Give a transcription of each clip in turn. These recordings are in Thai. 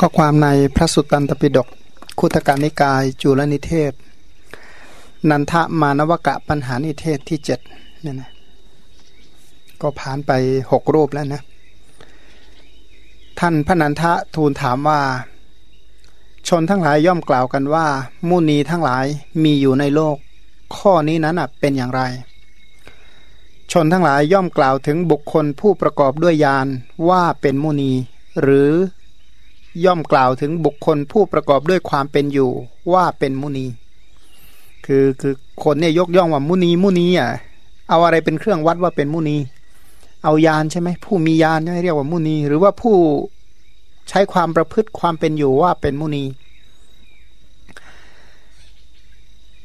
ข้อความในพระสุตตันตปิฎกคุตการนิกายจุลนิเทศ นันทมานวกะปัญหานิเทศที่เจ็ดเนี่ยนะก็ผ่านไปหกรูปแล้วนะ ท่านพระนันทะทูลถามว่า ชนทั้งหลายย่อมกล่าวกันว่า มุนีทั้งหลายมีอยู่ในโลก ข้อนี้นั้นเป็นอย่างไร ชนทั้งหลายย่อมกล่าวถึงบุคคลผู้ประกอบด้วยยานว่าเป็นมุนี หรือ ย่อมกล่าวถึงบุคคลผู้ประกอบด้วยความเป็นอยู่ว่าเป็นมุนี คือคือคนเนี่ยยกย่องว่ามุนีมุนีอะเอาอะไรเป็นเครื่องวัดว่าเป็นมุนี เอายานใช่ไหมผู้มียานใช่เรียกว่ามุนี หรือว่าผู้ใช้ความประพฤติความเป็นอยู่ว่าเป็นมุนี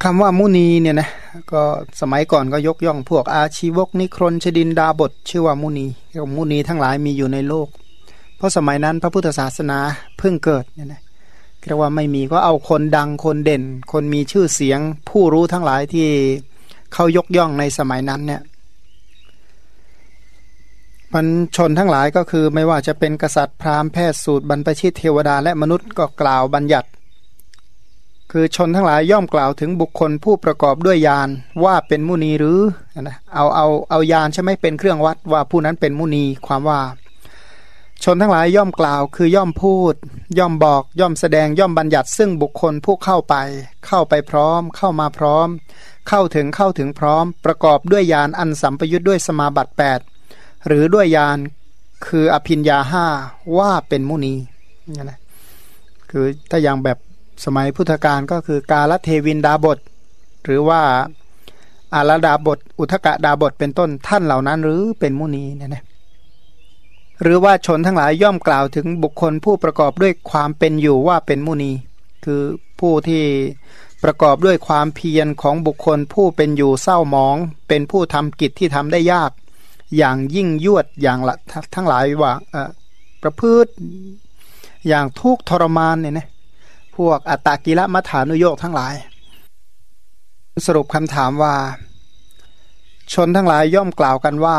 คำว่ามุนีเนี่ยนะก็สมัยก่อนก็ยกย่องพวกอาชีวกนิครนชดินดาบทชื่อว่ามุนีมุนีทั้งหลายมีอยู่ในโลก เพราะสมัยนั้นพระพุทธศาสนาเพิ่งเกิดเนี่ยนะเรียกว่าไม่มีก็เอาคนดังคนเด่น คนมีชื่อเสียง ผู้รู้ทั้งหลายที่เขายกย่องในสมัยนั้นเนี่ยมันชนทั้งหลายก็คือไม่ว่าจะเป็นกษัตริย์พราหมณ์แพทย์สูตรบรรพชิตเทวดาและมนุษย์ก็กล่าวบัญญัติ คือชนทั้งหลายย่อมกล่าวถึงบุคคลผู้ประกอบด้วยยานว่าเป็นมุนีหรือนะเอาเอาเอายานใช่ไหมเป็นเครื่องวัดว่าผู้นั้นเป็นมุนีความว่า ชนทั้งหลายย่อมกล่าวคือย่อมพูด ย่อมบอกย่อมแสดงย่อมบัญญัติซึ่งบุคคลผู้เข้าไป เข้าไปพร้อม เข้ามาพร้อม เข้าถึงเข้าถึงพร้อม ประกอบด้วยยานอันสัมปยุทธ์ด้วยสมาบัติ 8 หรือด้วยยานคืออภินยาห้าว่าเป็นมุนีนี่นะคือถ้าอย่างแบบสมัยพุทธกาลก็คือกาลเทวินดาบท หรือว่าอาลดาบท อุทกะดาบทเป็นต้นท่านเหล่านั้นหรือเป็นมุนีเนี่ยนะ หรือว่าชนทั้งหลายย่อมกล่าวถึงบุคคลผู้ประกอบด้วยความเป็นอยู่ว่าเป็นมุนี คือผู้ที่ประกอบด้วยความเพียรของบุคคลผู้เป็นอยู่เศร้าหมอง เป็นผู้ทำกิจที่ทำได้ยาก อย่างยิ่งยวดอย่างละทั้งหลายว่าประพฤติอย่างทุกทรมานเนี่ยนะพวกอัตตกิละมัฐานุโยกทั้งหลาย สรุปคำถามว่า ชนทั้งหลายย่อมกล่าวกันว่า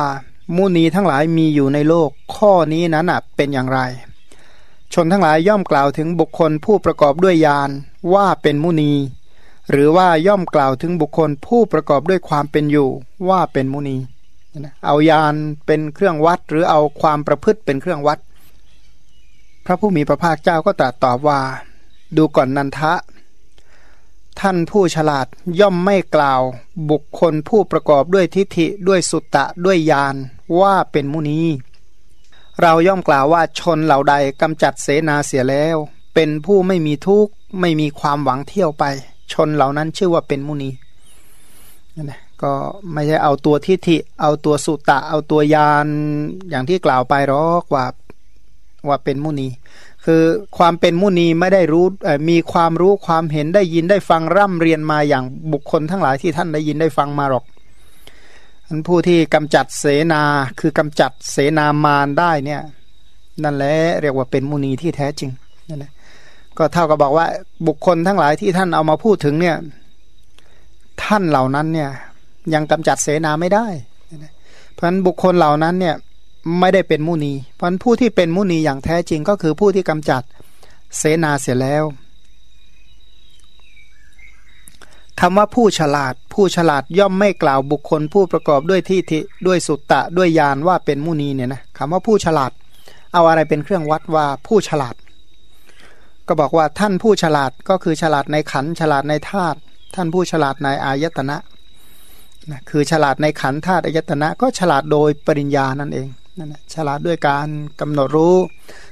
มุนีทั้งหลายมีอยู่ในโลก ข้อนี้นั้นเป็นอย่างไร ชนทั้งหลายย่อมกล่าวถึงบุคคลผู้ประกอบด้วยยานว่าเป็นมุนี หรือว่าย่อมกล่าวถึงบุคคลผู้ประกอบด้วยความเป็นอยู่ว่าเป็นมุนีเอายานเป็นเครื่องวัดหรือเอาความประพฤติเป็นเครื่องวัด พระผู้มีพระภาคเจ้าก็ตรัสตอบว่า ดูก่อนนันทะ ท่านผู้ฉลาดย่อมไม่กล่าว บุคคลผู้ประกอบด้วยทิฏฐิด้วยสุตตะด้วยญาณว่าเป็นมุนี เราย่อมกล่าวว่าชนเหล่าใดกำจัดเสนาเสียแล้ว เป็นผู้ไม่มีทุกข์ไม่มีความหวังเที่ยวไป ชนเหล่านั้นชื่อว่าเป็นมุนีนั่นแหละก็ไม่ใช่เอาตัวทิฏฐิ เอาตัวสุตตะ เอาตัวยานอย่างที่กล่าวไปหรอกว่าว่าเป็นมุนี คือความเป็นมุนีไม่ได้รู้มีความรู้ความเห็นได้ยินได้ฟังร่ำเรียนมาอย่างบุคคลทั้งหลายที่ท่านได้ยินได้ฟังมาหรอกอันผู้ที่กำจัดเสนาคือกำจัดเสนามารได้เนี่ยนั่นแหละเรียกว่าเป็นมุนีที่แท้จริงนั่นแหละก็เท่ากับบอกว่าบุคคลทั้งหลายที่ท่านเอามาพูดถึงเนี่ยท่านเหล่านั้นเนี่ยยังกำจัดเสนาไม่ได้ เพราะฉะนั้นบุคคลเหล่านั้นเนี่ย ไม่ได้เป็นมุนีเพราะผู้ที่เป็นมุนีอย่างแท้จริงก็คือผู้ที่กำจัดเสนาเสียแล้วคำว่าผู้ฉลาด ผู้ฉลาดย่อมไม่กล่าวบุคคล ผู้ประกอบด้วยที่ทิด้วยสุตตะด้วยยานว่าเป็นมุนีเนี่ยนะคำว่าผู้ฉลาด เอาอะไรเป็นเครื่องวัดว่าผู้ฉลาด ก็บอกว่าท่านผู้ฉลาดก็คือฉลาดในขันฉลาดในธาตุท่านผู้ฉลาดในอายตนะนะคือฉลาดในขันธาตุอายตนะก็ฉลาดโดยปริญญานั่นเอง นั่นแหละฉลาดด้วยการกำหนดรู้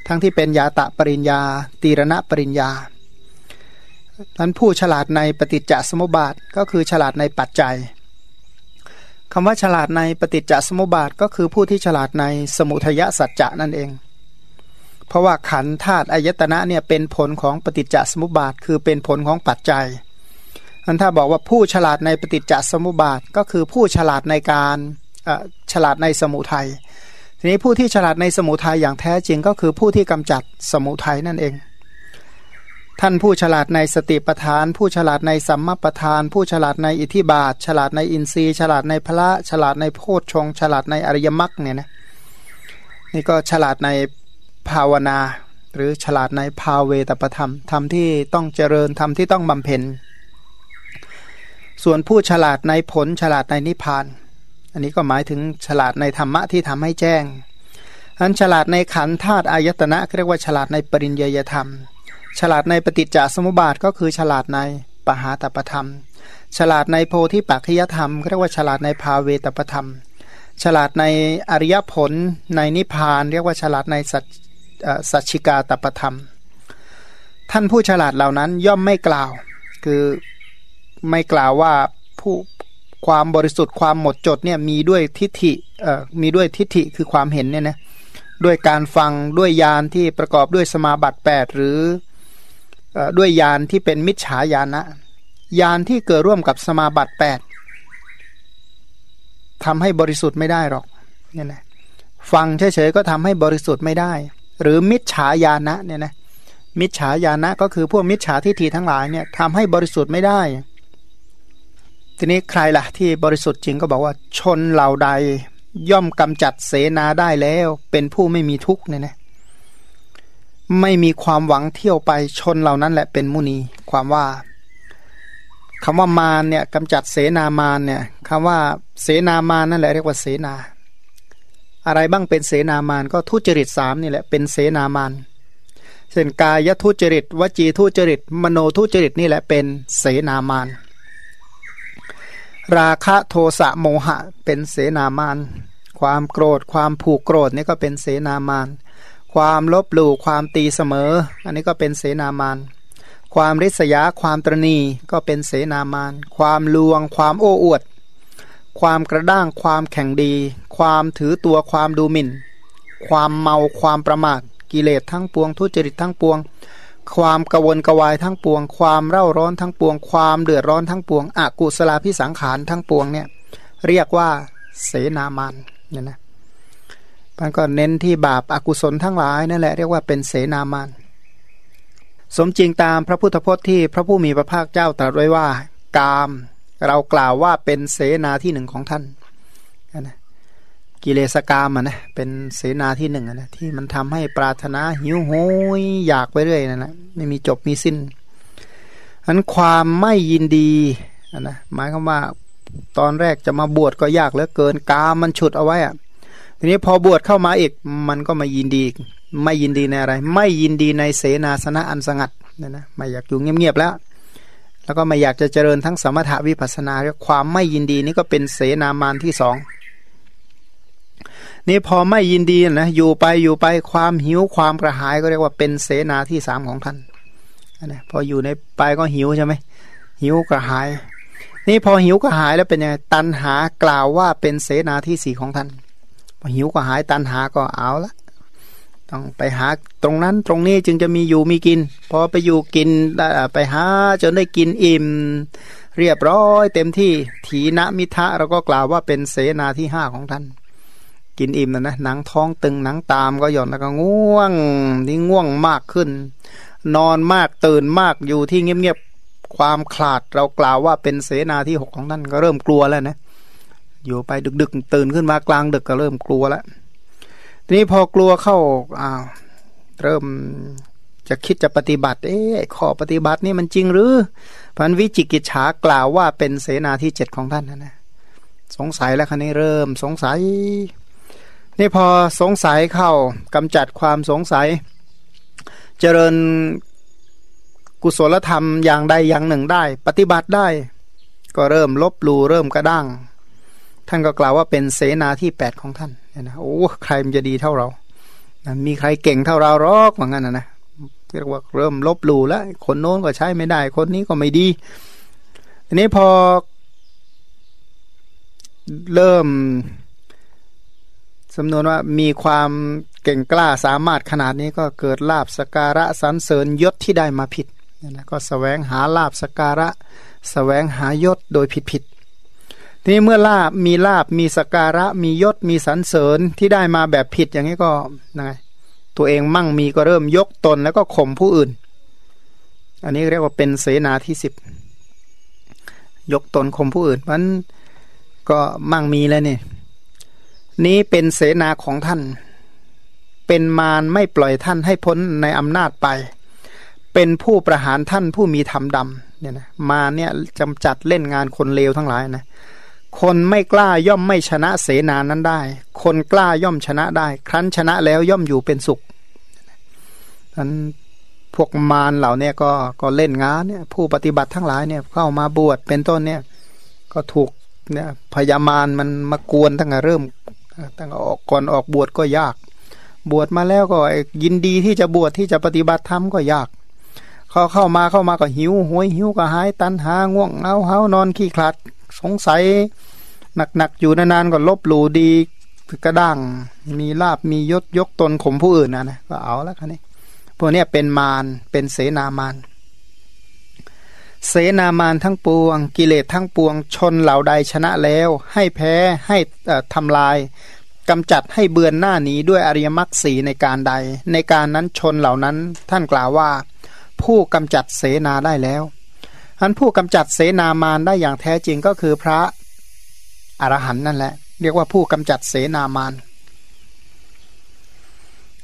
ทั้งที่เป็นยาตะปริญญา ตีรณะปริญญานั้นผู้ฉลาดในปฏิจจสมุปบาทก็คือฉลาดในปัจจัยคำว่าฉลาดในปฏิจจสมุปบาทก็คือผู้ที่ฉลาดในสมุทยสัจจะนั่นเอง เพราะว่าขันธาตุอายตนะเนี่ยเป็นผลของปฏิจจสมุปบาท คือเป็นผลของปัจจัยอันถ้าบอกว่าผู้ฉลาดในปฏิจจสมุปบาทก็คือผู้ฉลาดในการฉลาดในสมุทัย ทีนี้ผู้ที่ฉลาดในสมุทัยอย่างแท้จริงก็คือผู้ที่กำจัดสมุทัยนั่นเอง ท่านผู้ฉลาดในสติปทาน ผู้ฉลาดในสัมมาปทาน ผู้ฉลาดในอิทธิบาท ฉลาดในอินทรีย์ ฉลาดในพระฉลาดในโพชฌงฉลาดในอริยมรรคเนี่ยนะนี่ก็ฉลาดในภาวนา หรือฉลาดในภาเวตประธรรมธรรมที่ต้องเจริญธรรมที่ต้องบำเพ็ญส่วนผู้ฉลาดในผลฉลาดในนิพพาน อันนี้ก็หมายถึงฉลาดในธรรมะที่ทำให้แจ้งอันฉลาดในขันธาตุอายตนะเรียกว่าฉลาดในปริญญยธรรม ฉลาดในปฏิจจสมุปบาทก็คือฉลาดในปหาตปธรรม ฉลาดในโพธิปัจขยธรรมเรียกว่าฉลาดในภาเวตปธรรม ฉลาดในอริยผลในนิพพาน เรียกว่าฉลาดในสัจสัจชิกาตปธรรม ท่านผู้ฉลาดเหล่านั้นย่อมไม่กล่าว คือไม่กล่าวว่าผู้ ความบริสุทธิ์ความหมดจดเนี่ยมีด้วยทิฏฐิเอ่อมีด้วยทิฏฐิคือความเห็นเนี่ยนะด้วยการฟังด้วยยานที่ประกอบด้วยสมาบัติ 8 หรือด้วยยานที่เป็นมิจฉาญาณะยานที่เกิดร่วมกับสมาบัติ 8ทำให้บริสุทธิ์ไม่ได้หรอกเนี่ยนะฟังเฉยๆก็ทำให้บริสุทธิ์ไม่ได้ หรือมิจฉาญาณะเนี่ยนะมิจฉาญาณะก็คือพวกมิจฉาทิฏฐิทั้งหลายเนี่ยทำให้บริสุทธิ์ไม่ได้ ทีนี้ใครล่ะที่บริสุทธิ์จริงก็บอกว่าชนเหล่าใดย่อมกำจัดเสนาได้แล้ว เป็นผู้ไม่มีทุกข์เนี่ยนะไม่มีความหวังเที่ยวไปชนเหล่านั้นแหละเป็นมุนีความว่าคำว่ามารเนี่ยกำจัดเสนามารเนี่ยคำว่าเสนามารนั่นแหละเรียกว่าเสนา อะไรบ้างเป็นเสนามารก็ทุจริตสามนี่แหละเป็นเสนามารเช่นกายทุจริต วจีทุจริต มโนทุจริตนี่แหละเป็นเสนามาร ราคะโทสะโมหะเป็นเสนามาน ความโกรธความผูกโกรธนี่ก็เป็นเสนามาน ความลบหลู่ความตีเสมอ อันนี้ก็เป็นเสนามาน ความริษยาความตรณีก็เป็นเสนามาน ความลวง ความโอ้อวด ความกระด้างความแข่งดี ความถือตัวความดูหมิ่น ความเมาความประมาทกิเลสทั้งปวง ทุจริตทั้งปวง ความกวนกวายทั้งปวง ความเร่าร้อนทั้งปวง ความเดือดร้อนทั้งปวงอกุศลาพิสังขารทั้งปวงเนี่ยเรียกว่าเสนามานเนี่ยนะมันก็เน้นที่บาปอากุศลทั้งหลายนั่นแหละเรียกว่าเป็นเสนามานสมจริงตามพระพุทธพจน์ที่พระผู้มีพระภาคเจ้าตรัสไว้ว่า กาม เรากล่าวว่าเป็นเสนาที่หนึ่งของท่าน กิเลสกามอะนะเป็นเสนาที่หนึ่งนะที่มันทำให้ปรารถนาหิวโหยอยากไปเรื่อยนะนะไม่มีจบมีสิ้นอันความไม่ยินดีนะหมายความว่าตอนแรกจะมาบวชก็ยากเหลือเกินกามมันฉุดเอาไว้อะทีนี้พอบวชเข้ามาอีกมันก็มายินดีไม่ยินดีในอะไร ไม่ยินดีในเสนาสนะอันสงัดนะนะไม่อยากอยู่เงียบๆแล้ว แล้วก็ไม่อยากจะเจริญทั้งสมถะวิปัสนาความไม่ยินดีนี่ก็เป็นเสนามานที่สอง นี่พอไม่ยินดีนะอยู่ไปอยู่ไปความหิวความกระหายก็เรียกว่าเป็นเสนาที่สามของท่านนะพออยู่ในไปก็หิวใช่ไหมหิวกระหาย นี่พอหิวกระหายแล้วเป็นยังไงตันหากล่าวว่าเป็นเสนาที่สี่ของท่าน พอหิวกระหายตันหาก็เอาละต้องไปหาตรงนั้นตรงนี้จึงจะมีอยู่มีกิน พอไปอยู่กินไปหาจนได้กินอิ่ม เรียบร้อยเต็มที่ถีนมิทะเราก็กล่าวว่าเป็นเสนาที่ห้าของท่าน กินอิ่มนะนะหนังท้องตึงหนังตามก็หย่อนแล้วก็ง่วงนี่ง่วงมากขึ้น นอนมากตื่นมากอยู่ที่เงียบๆความขลาดเรากล่าวว่าเป็นเสนาที่หกของท่านก็เริ่มกลัวแล้วนะอยู่ไปดึกๆ ตื่นขึ้นมากลางดึกก็เริ่มกลัวแล้วทีนี้พอกลัวเข้าอ้าวเริ่มจะคิดจะปฏิบัติ เอ๊ะข้อปฏิบัตินี่มันจริงหรือพันวิจิกิจฉากล่าวว่าเป็นเสนาที่เจ็ดของท่านนะนะสงสัยแล้วคันนี้เริ่มสงสัย นี่พอสงสัยเข้ากำจัดความสงสัย เจริญกุศลธรรมอย่างใดอย่างหนึ่งได้ ปฏิบัติได้ ก็เริ่มลบลูเริ่มกระด้าง ท่านก็กล่าวว่าเป็นเสนาที่แปดของท่านเนี่ยนะโอ้ใครมันจะดีเท่าเรานะมีใครเก่งเท่าเราหรอกเหมือนกันนะนะเรียกว่าเริ่มลบลูแล้วคนโน้นก็ใช้ไม่ได้ คนนี้ก็ไม่ดีทีนี้พอเริ่มำนวนว่ามีความเก่งกล้าสามารถขนาดนี้ก็เกิดลาบสการะสรรเสริญยศที่ได้มาผิดนะก็สแสวงหาลาบสการะสแสวงหายศโดยผิดผิดทีนี้เมื่อลาบมีลาบมีสการะมียศมีสรรเสริญที่ได้มาแบบผิดอย่างนี้ก็นะตัวเองมั่งมีก็เริ่มยกตนแล้วก็ข่มผู้อื่น อันนี้เรียกว่าเป็นเสนาที่สิบยกตนข่มผู้อื่นมันก็มั่งมีแล้วเนี่ย นี้เป็นเสนาของท่าน เป็นมารไม่ปล่อยท่านให้พ้นในอำนาจไป เป็นผู้ประหารท่านผู้มีธรรมดำเนี่ยนะมาเนี่ยจำจัดเล่นงานคนเลวทั้งหลายนะคนไม่กล้าย่อมไม่ชนะเสนานั้นได้ คนกล้าย่อมชนะได้ ครั้นชนะแล้วย่อมอยู่เป็นสุขนั้นพวกมารเหล่านี้ก็ก็เล่นงานเนี่ย ผู้ปฏิบัติทั้งหลายเนี่ยเข้ามาบวชเป็นต้นเนี่ย ก็ถูกเนี่ยพยามารมันมากวนตั้งแต่เริ่ม ตั้งออกก่อนออกบวชก็ยาก บวชมาแล้วก็ยินดีที่จะบวชที่จะปฏิบัติธรรมก็ยากเขาเข้ามาเข้ามาก็หิวห้วยหิวก็หายตันหาง่วงเงาเฮานอนขี้คลัดสงสัย หนักๆอยู่นานๆก็ลบหลู่ดีกระด้าง มีลาบมียศยกตนข่มผู้อื่นนะนะก็เอาแล้วคันนี้พวกนี้เป็นมารเป็นเสนามาร เสนามารทั้งปวง กิเลสทั้งปวง ชนเหล่าใดชนะแล้ว ให้แพ้ให้ทำลายกำจัดให้เบือนหน้าหนีด้วยอริยมรรคสีในการใด ในการนั้นชนเหล่านั้นท่านกล่าวว่า ผู้กำจัดเสนาได้แล้วอันผู้กำจัดเสนามารได้อย่างแท้จริงก็คือพระอรหันต์นั่นแหละ เรียกว่าผู้กำจัดเสนามาร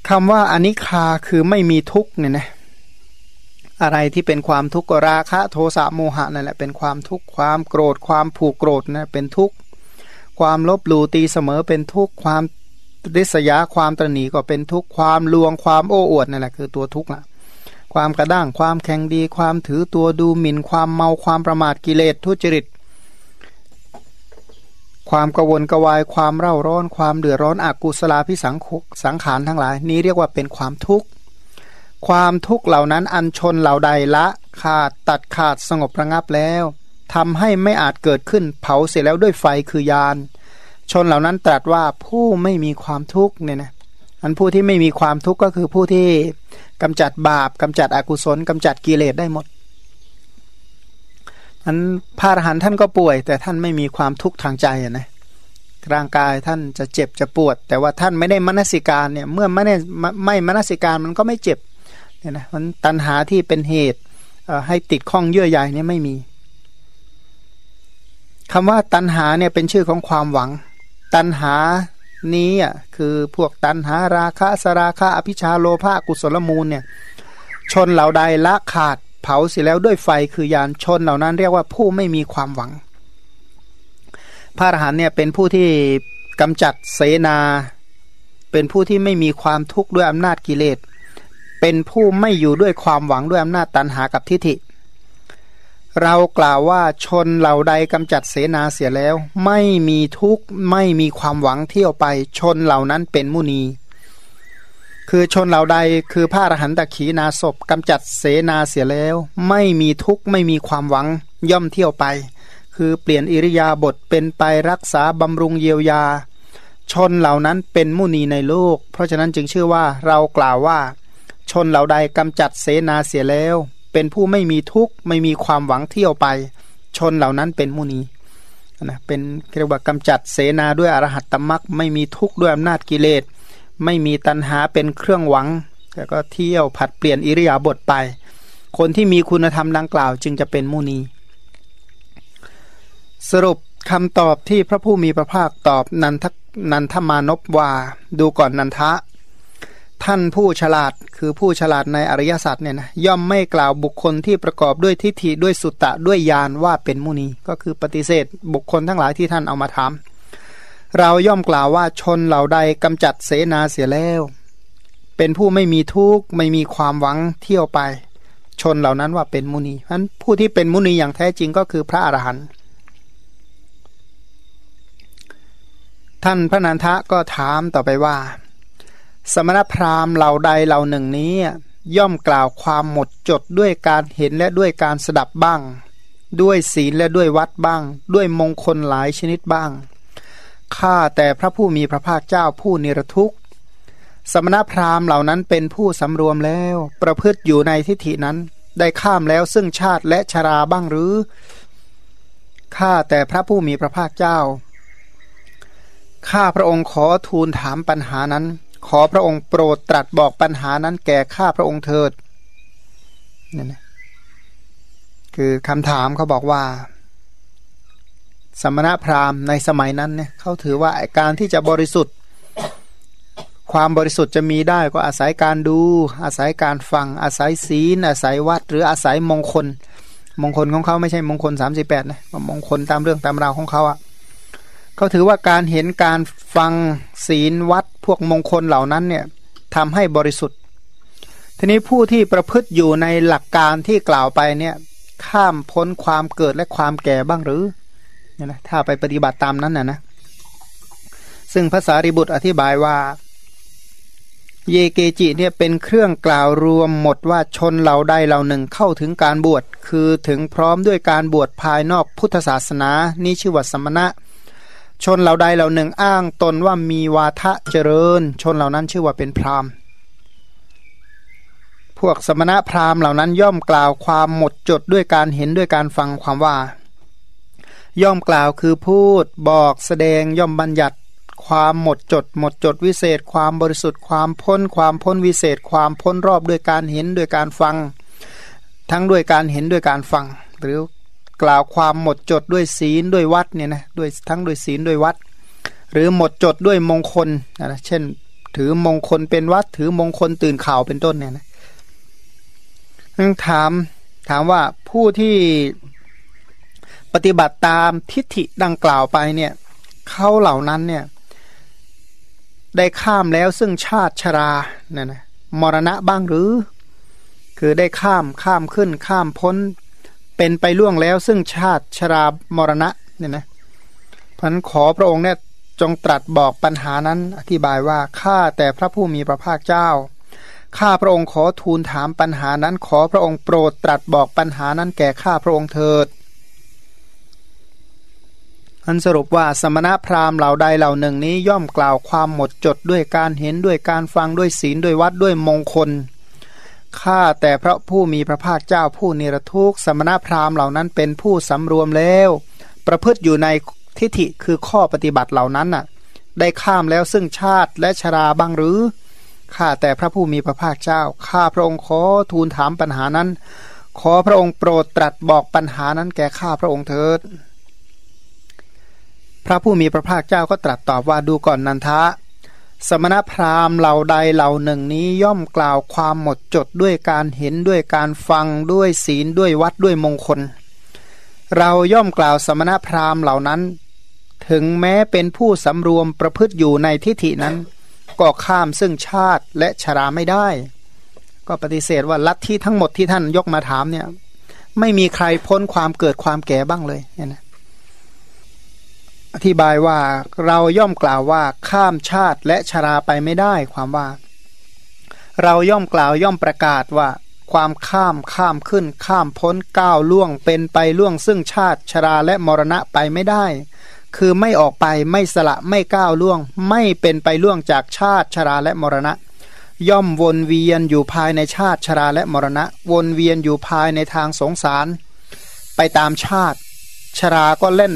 คำว่าอนิคาคือไม่มีทุกเนี่ยนะ อะไรที่เป็นความทุกข์ราคะโทสะโมหะนั่นแหละเป็นความทุกข์ความโกรธ ความผูกโกรธนะเป็นทุกข์ความลบหลู่ตีเสมอเป็นทุกข์ความริษยาความตรณีก็เป็นทุกข์ความลวงความโอ้อวดนั่นแหละคือตัวทุกข์ละความกระด้างความแข็งดี ความถือตัวดูหมิ่น ความเมาความประมาทกิเลสทุจริต ความกวนกวายความเร่าร้อน ความเดือดร้อนอกุศลาพิสังคุสังขารทั้งหลาย นี้เรียกว่าเป็นความทุกข์ ความทุกข์เหล่านั้นอันชนเหล่าใดละขาดตัดขาดสงบระงับแล้วทำให้ไม่อาจเกิดขึ้นเผาเสร็จแล้วด้วยไฟคือยาน ชนเหล่านั้นตรัสว่าผู้ไม่มีความทุกข์เนี่ยนะอันผู้ที่ไม่มีความทุกข์ก็คือผู้ที่กำจัดบาปกำจัดอกุศลกำจัดกิเลสได้หมดอันพระอรหันต์ท่านก็ป่วย แต่ท่านไม่มีความทุกข์ทางใจนะร่างกายท่านจะเจ็บจะปวด แต่ว่าท่านไม่ได้มนสิการเนี่ยเมื่อไม่ได้ไม่มนสิการมันก็ไม่เจ็บ เนี่ยนะมันตัณหาที่เป็นเหตุให้ติดข้องเยื่อใยเนี่ยไม่มีคำว่าตัณหาเนี่ยเป็นชื่อของความหวัง ตัณหานี้อะคือพวกตัณหาราคะสราคะอภิชาโลภะกุศลมูลเนี่ยชนเหล่าใดละขาดเผาเสียแล้วด้วยไฟคือยานชนเหล่านั้นเรียกว่าผู้ไม่มีความหวัง พระอรหันเนี่ยเป็นผู้ที่กำจัดเสนา เป็นผู้ที่ไม่มีความทุกข์ด้วยอำนาจกิเลส เป็นผู้ไม่อยู่ด้วยความหวังด้วยอำนาจตันหากับทิฏฐิ เรากล่าวว่าชนเหล่าใดกำจัดเสนาเสียแล้ว ไม่มีทุกข์ไม่มีความหวังเที่ยวไป ชนเหล่านั้นเป็นมุนี คือชนเหล่าใดคือพระอรหันตขีนาศพกำจัดเสนาเสียแล้ว ไม่มีทุกข์ไม่มีความหวังย่อมเที่ยวไป คือเปลี่ยนอิริยาบถเป็นไปรักษาบำรุงเยียวยา ชนเหล่านั้นเป็นมุนีในโลก เพราะฉะนั้นจึงชื่อว่าเรากล่าวว่า ชนเหล่าใดกำจัดเสนาเสียแล้ว เป็นผู้ไม่มีทุกข์ไม่มีความหวังเที่ยวไป ชนเหล่านั้นเป็นมุนีนะเป็นเรียกว่ากำจัดเสนาด้วยอรหัตตมักไม่มีทุกข์ด้วยอำนาจกิเลส ไม่มีตัณหาเป็นเครื่องหวังแต่ก็เที่ยวผัดเปลี่ยนอิริยาบถไป คนที่มีคุณธรรมดังกล่าวจึงจะเป็นมุนี สรุปคำตอบที่พระผู้มีพระภาคตอบนันทนันทมานพว่า ดูก่อนนันทะ ท่านผู้ฉลาดคือผู้ฉลาดในอริยสัจเนี่ยนะย่อมไม่กล่าวบุคคลที่ประกอบด้วยทิฏฐิด้วยสุตตะด้วยญาณว่าเป็นมุนี ก็คือปฏิเสธบุคคลทั้งหลายที่ท่านเอามาถาม เราย่อมกล่าวว่าชนเหล่าใดกำจัดเสนาเสียแล้ว เป็นผู้ไม่มีทุกข์ไม่มีความหวังเที่ยวไป ชนเหล่านั้นว่าเป็นมุนีเพราะผู้ที่เป็นมุนีอย่างแท้จริงก็คือพระอรหันต์ท่านพระนันทะก็ถามต่อไปว่า สมณพราหมณ์เหล่าใดเหล่าหนึ่งนี้ ย่อมกล่าวความหมดจดด้วยการเห็นและด้วยการสดับบ้าง ด้วยศีลและด้วยวัดบ้าง ด้วยมงคลหลายชนิดบ้างข้าแต่พระผู้มีพระภาคเจ้าผู้นิรทุกข์สมณพราหมณ์เหล่านั้นเป็นผู้สำรวมแล้ว ประพฤติอยู่ในทิฏฐินั้นได้ข้ามแล้วซึ่งชาติและชราบ้างหรือข้าแต่พระผู้มีพระภาคเจ้าข้าพระองค์ขอทูลถามปัญหานั้น ขอพระองค์โปรดตรัสบอกปัญหานั้นแก่ข้าพระองค์เถิดนี่นะคือคำถามเขาบอกว่า สมณพราหมณ์ในสมัยนั้นเนี่ยเขาถือว่าการที่จะบริสุทธิ์ ความบริสุทธิ์จะมีได้ก็อาศัยการดู อาศัยการฟัง อาศัยศีล อาศัยวัด หรืออาศัยมงคล มงคลของเขาไม่ใช่มงคล 38นะมงคลตามเรื่องตามราวของเขาอะ่ะ เขาถือว่าการเห็นการฟังศีลวัดพวกมงคลเหล่านั้นเนี่ยทำให้บริสุทธิ์ ทีนี้ผู้ที่ประพฤติอยู่ในหลักการที่กล่าวไปเนี่ยข้ามพ้นความเกิดและความแก่บ้างหรือเนี่ยนะถ้าไปปฏิบัติตามนั้นนะนะซึ่งภาษาริบุตรอธิบายว่า เยเกจิเนี่ยเป็นเครื่องกล่าวรวมหมดว่าชนเหล่าใดเหล่าหนึ่งเข้าถึงการบวชคือถึงพร้อมด้วยการบวชภายนอกพุทธศาสนา นี่ชื่อว่าสมณะ ชนเหล่าใดเหล่าหนึ่งอ้างตนว่ามีวาทะเจริญ ชนเหล่านั้นชื่อว่าเป็นพราหมณ์ พวกสมณะพราหมณ์เหล่านั้นย่อมกล่าวความหมดจดด้วยการเห็นด้วยการฟังความว่า ย่อมกล่าวคือพูดบอกแสดงย่อมบัญญัติความหมดจด หมดจดวิเศษ ความบริสุทธิ์ความพ้น ความพ้นวิเศษ ความพ้นรอบด้วยการเห็นด้วยการฟัง ทั้งด้วยการเห็นด้วยการฟัง หรือ กล่าวความหมดจดด้วยศีลด้วยวัดเนี่ยนะด้วยทั้งด้วยศีลด้วยวัด หรือหมดจดด้วยมงคลนะเช่น ถือมงคลเป็นวัด ถือมงคลตื่นข่าวเป็นต้นเนี่ยนะนึงถามถามว่าผู้ที่ปฏิบัติตามทิฏฐิดังกล่าวไปเนี่ยเขาเหล่านั้นเนี่ยได้ข้ามแล้วซึ่งชาติชราเนี่ยนะมรณะบ้างหรือ คือได้ข้ามข้ามขึ้นข้ามพ้น เป็นไปล่วงแล้วซึ่งชาติชรามรณะเนี่ยนะพันขอพระองค์เนี่ยจงตรัสบอกปัญหานั้นอธิบายว่าข้าแต่พระผู้มีพระภาคเจ้าข้าพระองค์ขอทูลถามปัญหานั้น ขอพระองค์โปรดตรัสบอกปัญหานั้นแก่ข้าพระองค์เถิดอันสรุปว่าสมณะพราหมณ์เหล่าใดเหล่าหนึ่งนี้ย่อมกล่าวความหมดจดด้วยการเห็นด้วยการฟังด้วยศีลด้วยวัดด้วยมงคล ข้าแต่พระผู้มีพระภาคเจ้าผู้เนรทุกสมณะพราหมณ์เหล่านั้นเป็นผู้สำรวมแล้ว ประพฤติอยู่ในทิฏฐิคือข้อปฏิบัติเหล่านั้นน่ะ ได้ข้ามแล้วซึ่งชาติและชราบ้างหรือข้าแต่พระผู้มีพระภาคเจ้าข้าพระองค์ขอทูลถามปัญหานั้น ขอพระองค์โปรดตรัสบอกปัญหานั้นแก่ข้าพระองค์เถิด พระผู้มีพระภาคเจ้าก็ตรัสตอบว่าดูก่อนนันทะ สมณพราหมณ์เหล่าใดเหล่าหนึ่งนี้ย่อมกล่าวความหมดจดด้วยการเห็นด้วยการฟังด้วยศีลด้วยวัดด้วยมงคล เราย่อมกล่าวสมณพราหมณ์เหล่านั้น ถึงแม้เป็นผู้สำรวมประพฤติอยู่ในทิฏฐินั้น ก็ข้ามซึ่งชาติและชราไม่ได้ ก็ปฏิเสธว่าลัทธิทั้งหมดที่ท่านยกมาถามเนี่ย ไม่มีใครพ้นความเกิดความแก่บ้างเลยเนี่ยนะ อธิบายว่าเราย่อมกล่าวว่าข้ามชาติและชราไปไม่ได้ความว่า เราย่อมกล่าวย่อมประกาศว่า ความข้ามข้ามขึ้นข้ามพ้นก้าวล่วงเป็นไปล่วงซึ่งชาติชราและมรณะไปไม่ได้ คือไม่ออกไปไม่สละไม่ก้าวล่วง ไม่เป็นไปล่วงจากชาติชราและมรณะ ย่อมวนเวียนอยู่ภายในชาติชราและมรณะ วนเวียนอยู่ภายในทางสงสาร ไปตามชาติ ชราก็เล่น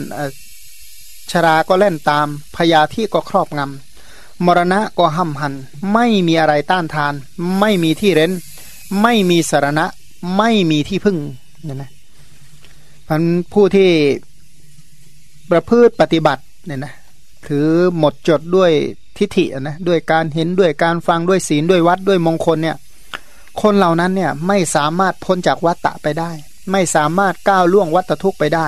ชราก็เล่นตาม พยาที่ก็ครอบงำ มรณะก็ห้ำหัน ไม่มีอะไรต้านทาน ไม่มีที่เร้น ไม่มีสารณะ ไม่มีที่พึ่งเนี่ยนะมันผู้ที่ประพฤติปฏิบัติเนี่ยนะถือหมดจดด้วยทิฏฐินะด้วยการเห็นด้วยการฟังด้วยศีลด้วยวัดด้วยมงคลเนี่ย คนเหล่านั้นเนี่ยไม่สามารถพ้นจากวัฏฏะไปได้ ไม่สามารถก้าวล่วงวัฏทุกข์ไปได้